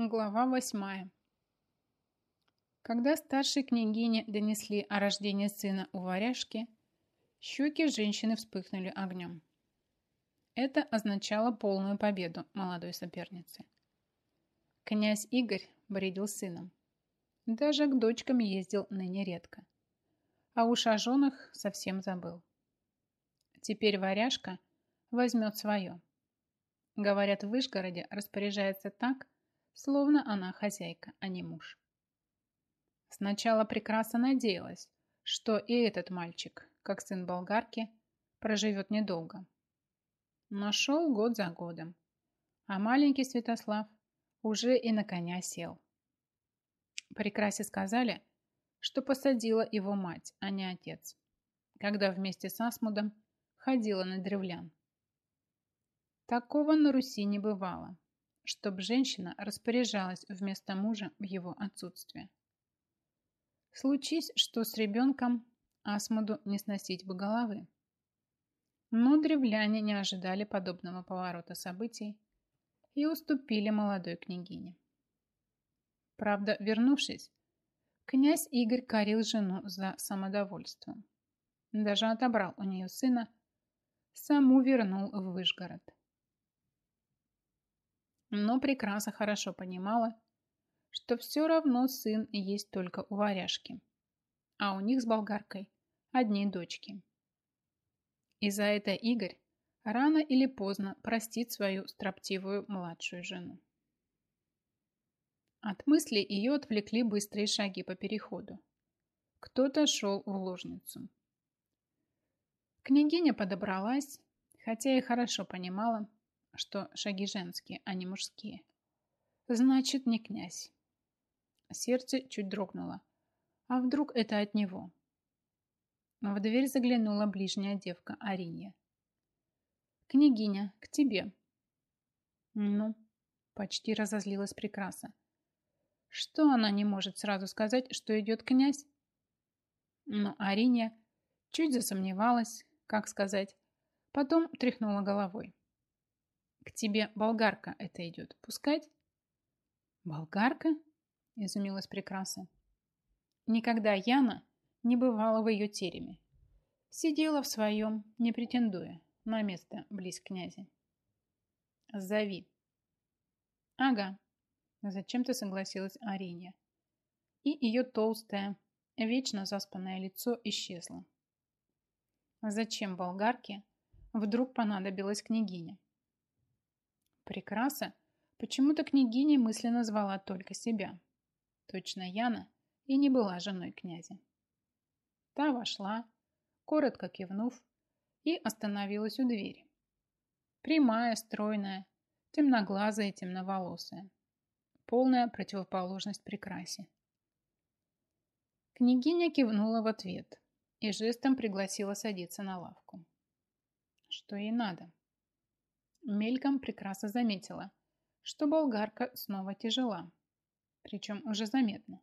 Глава восьмая. Когда старшей княгине донесли о рождении сына у варяжки, щеки женщины вспыхнули огнем. Это означало полную победу молодой соперницы. Князь Игорь бредил сыном. Даже к дочкам ездил ныне редко. А уж о женах совсем забыл. Теперь варяжка возьмет свое. Говорят, в Вышгороде распоряжается так, словно она хозяйка, а не муж. Сначала прекрасно надеялась, что и этот мальчик, как сын болгарки, проживет недолго. Но шел год за годом, а маленький Святослав уже и на коня сел. Прекрасе сказали, что посадила его мать, а не отец, когда вместе с Асмудом ходила на древлян. Такого на Руси не бывало чтобы женщина распоряжалась вместо мужа в его отсутствие. Случись, что с ребенком Асмуду не сносить бы головы. Но древляне не ожидали подобного поворота событий и уступили молодой княгине. Правда, вернувшись, князь Игорь корил жену за самодовольство. Даже отобрал у нее сына, саму вернул в Выжгород но прекрасно хорошо понимала, что все равно сын есть только у варяжки, а у них с болгаркой одни дочки. И за это Игорь рано или поздно простит свою строптивую младшую жену. От мысли ее отвлекли быстрые шаги по переходу. Кто-то шел в ложницу. Княгиня подобралась, хотя и хорошо понимала, что шаги женские, а не мужские. Значит, не князь. Сердце чуть дрогнуло. А вдруг это от него? В дверь заглянула ближняя девка Аринья. «Княгиня, к тебе». «Ну?» – почти разозлилась прекраса. «Что она не может сразу сказать, что идет князь?» Но Аринья чуть засомневалась, как сказать, потом тряхнула головой. К тебе болгарка это идет. Пускать? Болгарка? Изумилась прекраса. Никогда Яна не бывала в ее тереме. Сидела в своем, не претендуя на место близ князя. Зови. Ага. Зачем-то согласилась Аринья. И ее толстое, вечно заспанное лицо исчезло. Зачем болгарке вдруг понадобилась княгиня? Прекраса почему-то княгиня мысленно звала только себя. Точно Яна и не была женой князя. Та вошла, коротко кивнув, и остановилась у двери. Прямая, стройная, темноглазая и темноволосая. Полная противоположность прекрасе. Княгиня кивнула в ответ и жестом пригласила садиться на лавку. Что ей надо? Мельком прекрасно заметила, что болгарка снова тяжела, причем уже заметно.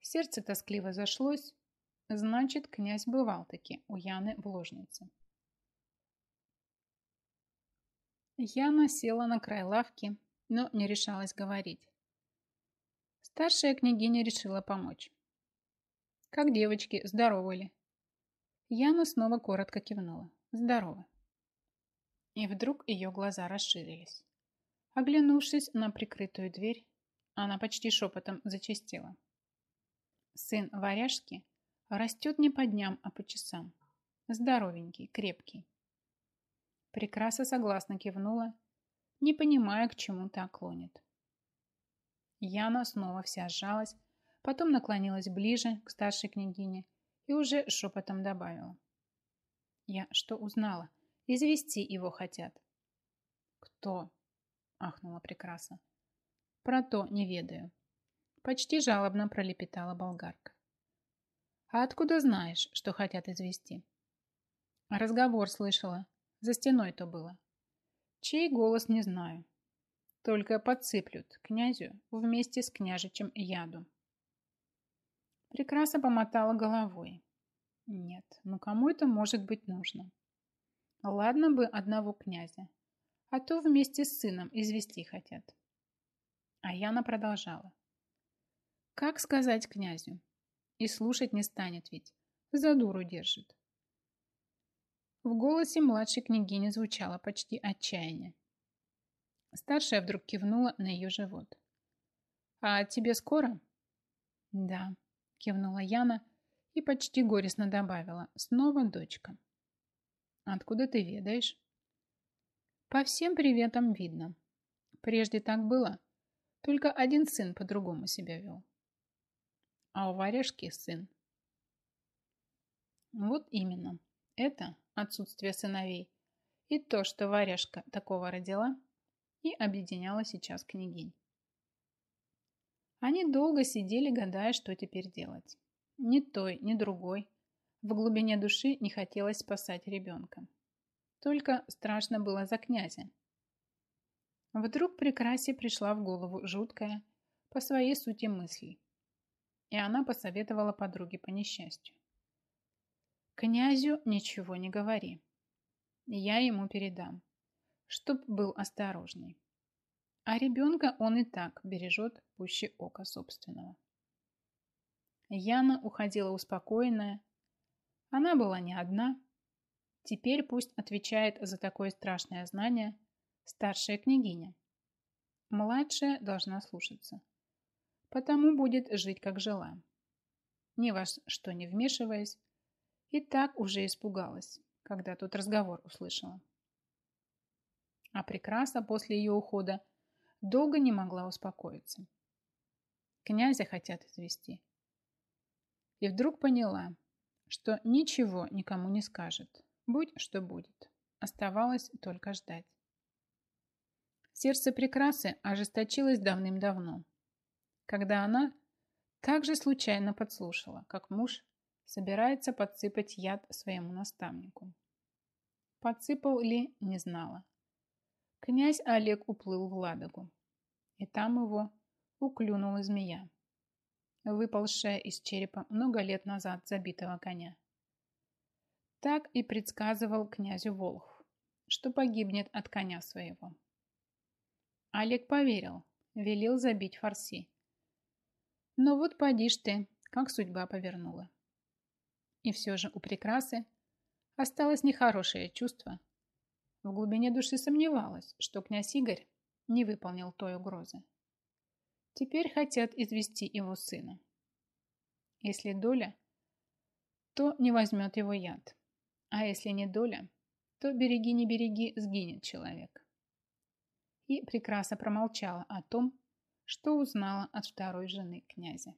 Сердце тоскливо зашлось, значит, князь бывал-таки у Яны в ложнице. Яна села на край лавки, но не решалась говорить. Старшая княгиня решила помочь. «Как девочки, здоровы ли?» Яна снова коротко кивнула. «Здорово». И вдруг ее глаза расширились. Оглянувшись на прикрытую дверь, она почти шепотом зачастила. Сын варяжки растет не по дням, а по часам. Здоровенький, крепкий. Прекраса согласно кивнула, не понимая, к чему так клонит. Яна снова вся сжалась, потом наклонилась ближе к старшей княгине и уже шепотом добавила. Я что узнала? Извести его хотят. Кто? Ахнула прекрасно. Про то не ведаю. Почти жалобно пролепетала болгарка. А откуда знаешь, что хотят извести? Разговор слышала. За стеной то было. Чей голос не знаю. Только подсыплют князю вместе с княжичем яду. Прекрасно помотала головой. Нет, ну кому это может быть нужно? Ладно бы одного князя, а то вместе с сыном извести хотят. А Яна продолжала. Как сказать князю? И слушать не станет ведь. За дуру держит. В голосе младшей княгини звучало почти отчаяние. Старшая вдруг кивнула на ее живот. «А тебе скоро?» «Да», – кивнула Яна и почти горестно добавила. «Снова дочка». «Откуда ты ведаешь?» «По всем приветам видно. Прежде так было, только один сын по-другому себя вел. А у варежки сын». «Вот именно. Это отсутствие сыновей и то, что варежка такого родила, и объединяла сейчас княгинь. Они долго сидели, гадая, что теперь делать. Ни той, ни другой. В глубине души не хотелось спасать ребенка. Только страшно было за князя. Вдруг прекрасе пришла в голову жуткая, по своей сути мысль. И она посоветовала подруге по несчастью. Князю ничего не говори. Я ему передам, чтоб был осторожней. А ребенка он и так бережет пуще ока собственного. Яна уходила успокоенная. Она была не одна. Теперь пусть отвечает за такое страшное знание старшая княгиня. Младшая должна слушаться. Потому будет жить, как жила. Ни во что не вмешиваясь, и так уже испугалась, когда тут разговор услышала. А прекраса после ее ухода долго не могла успокоиться. Князя хотят извести. И вдруг поняла, что ничего никому не скажет, будь что будет. Оставалось только ждать. Сердце прекрасы ожесточилось давным-давно, когда она также случайно подслушала, как муж собирается подсыпать яд своему наставнику. Подсыпал ли, не знала. Князь Олег уплыл в Ладогу, и там его уклюнула змея, выползшая из черепа много лет назад забитого коня. Так и предсказывал князю Волхв, что погибнет от коня своего. Олег поверил, велел забить фарси. Но вот поди ж ты, как судьба повернула. И все же у прекрасы осталось нехорошее чувство. В глубине души сомневалась, что князь Игорь не выполнил той угрозы. Теперь хотят извести его сына. Если доля, то не возьмет его яд. А если не доля, то береги не береги, сгинет человек. И прекрасно промолчала о том, что узнала от второй жены князя.